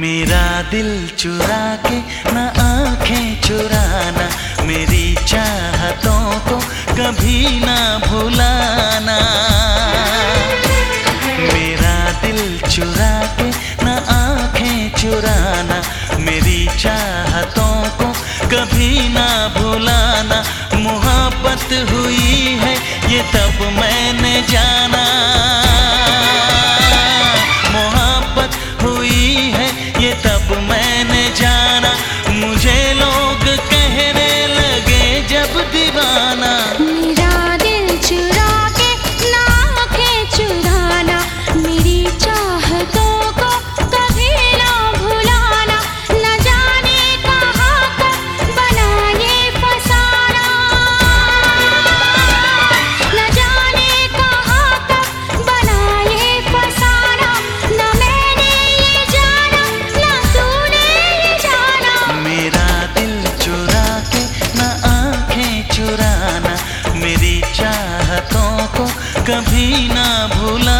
मेरा दिल चुरा के ना आँखें चुराना, मेरी चाहतों को कभी ना भुलाना। मेरा दिल चुरा के ना आँखें चुराना, मेरी चाहतों को कभी ना कभी ना भूला।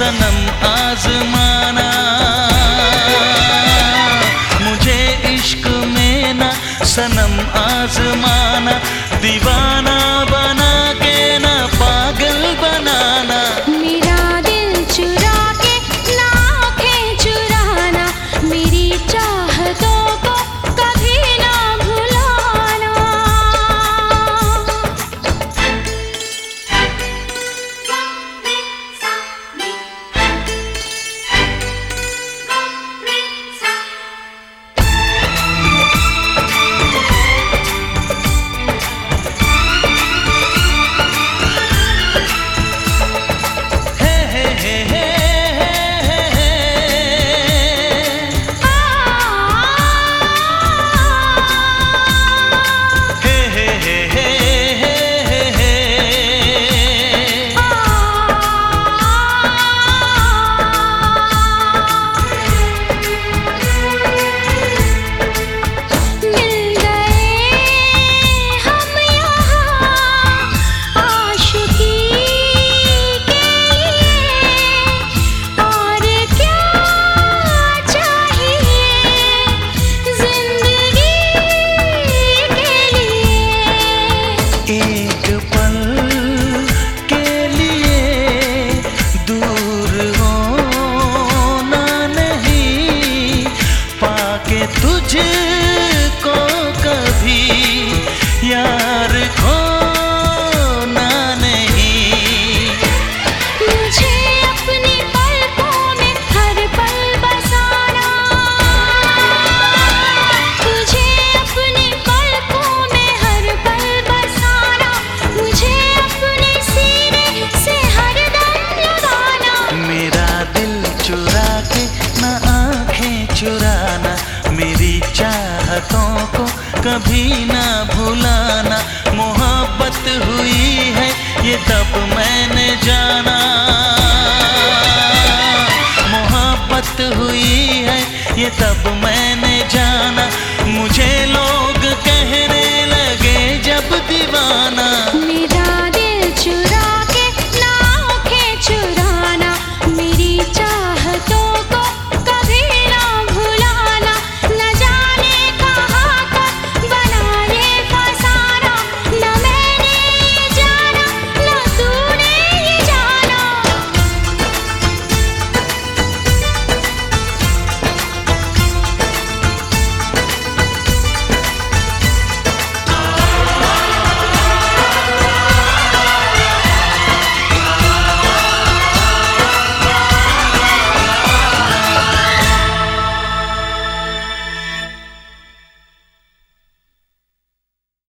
सनम आजमाना। मुझे इश्क में ना सनम आजमाना। दीवाना 心 तब मैं